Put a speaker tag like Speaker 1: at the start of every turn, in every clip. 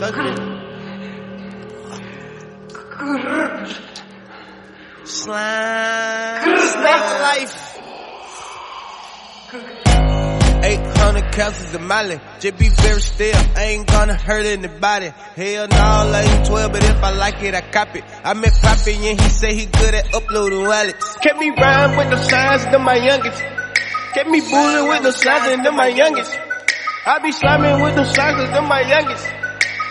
Speaker 1: Slime. Slime life. 800 calories of Molly. Just be very still. I ain't gonna hurt anybody. Hell no, I ain't 12, but if I like it, I cop it. I met Poppy and he say he good at uploading wallets. Kept me rhyme with the signs of my youngest. Kept me bullying with the signs of my youngest. I be sliming with the signs of my youngest.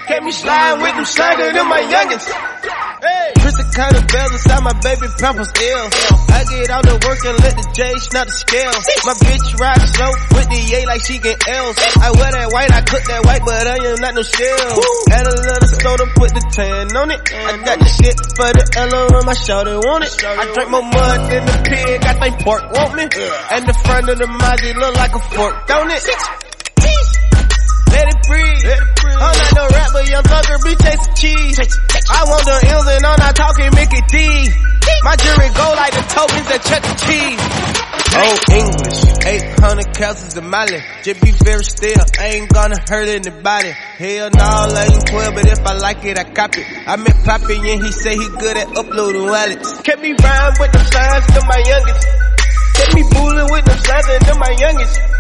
Speaker 1: Kept me sliding with them signs of my youngest. Hey. Crystal kind of bells inside my baby pampers ill. I get all the work and let the J snap the scale. My bitch ride slow with the A like she get L's. I wear that white, I cook that white, but I am not no shell. Add a little soda, put the tan on it. I got the shit for the L on my shoulder, want it. I drink more mud than the pig, I think pork want me. And the front of the Mozzie look like a fork, don't it? Let it breathe. Let it breathe. I'm not no rapper, young thugger, be chasing cheese. I want the M's and I'm not talking Mickey D. My jury go like the tokens at Chuck E. Cheese. Oh, English, 800 calories of Molly. Just be very still, I ain't gonna hurt anybody. Hell no, I ain't 12, but if I like it, I cop it. I met Poppy and he say he good at uploading wallets. Kept me rhyme with the signs to my youngest. Kept me bullying with the signs to my youngest.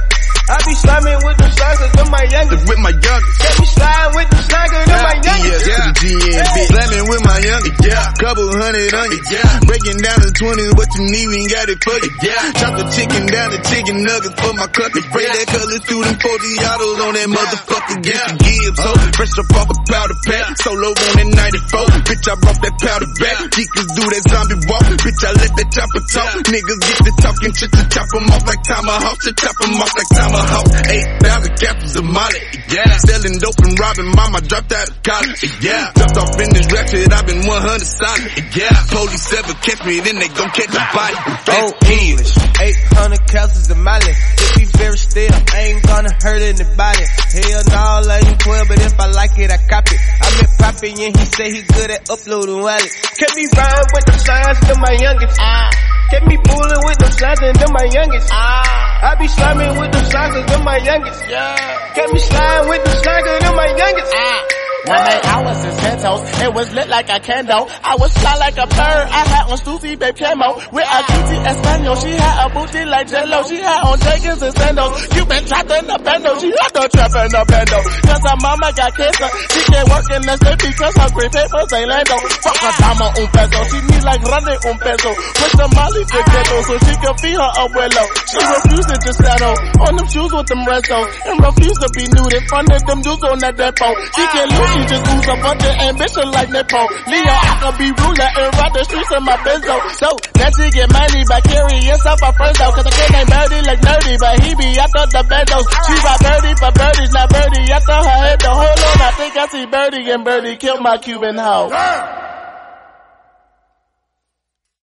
Speaker 1: I be sliming with the slackers of my youngest.
Speaker 2: With my youngest.
Speaker 1: Get me slime with the slackers of my youngest.
Speaker 2: Yeah, yeah. The GN bitch. Slamming with my youngest. Yeah. Couple hundred on you. Yeah. Breaking down the 20s, what you need, we ain't got it for you. Yeah. Chop the chicken down the chicken nuggets for my cluckers. Spray that colors through them 40 autos on that motherfucker. Get the give. So fresh up off a powder pack. Solo on that 94. Bitch, I brought that powder back. Geekers do that zombie walk. Bitch, I let that chopper talk. Niggas get to talking shit to chop them off like tomahawk. To chop them off like tomahawk tomahawk, eight thousand capsules of Molly, yeah. Selling dope and robbing mama dropped out of college, yeah. Jumped off in this ratchet, I've been 100 solid, yeah. Police ever catch me, then they gon' catch a body.
Speaker 1: Oh, English, 800 calories of Molly. If be very still, I ain't gonna hurt anybody. Hell no, I ain't 12, but if I like it, I cop it. I met Poppy and he say he good at uploading wallets. Kept me rhyme with the signs to my youngest. Ah. Kept me bullying with the signs to my youngest. Ah. I be sliming with the slackers to my youngest. Yeah. Kept me sliding with the slackers to my youngest. Ah.
Speaker 3: One day I was in Santos, it was lit like a candle. I was fly like a bird, I had on Susie babe camo. With a kitty Espanol, she had a booty like Jello. She had on Jenkins and sandals. You been trapped in the bando, she had the trap in the bando. Cause her mama got cancer, she can't work in the state because her green papers ain't lando. Fuck her dama un peso, she need like running un peso. With the molly to ghetto so she can feed her abuelo. She refusing to settle on them shoes with them restos. And refuse to be nude in front of them dudes on that depot. She can't lose just ooze a bunch of ambition like Nepo. Leo, I could be ruler and ride the streets in my benzo. So, that she get money by carrying stuff a friends though. Cause I can't name Birdie like nerdy, but he be after the bendos. She ride Birdie for birdies, not Birdie after her head. The whole on, I think I see Birdie and Birdie kill my Cuban hoe.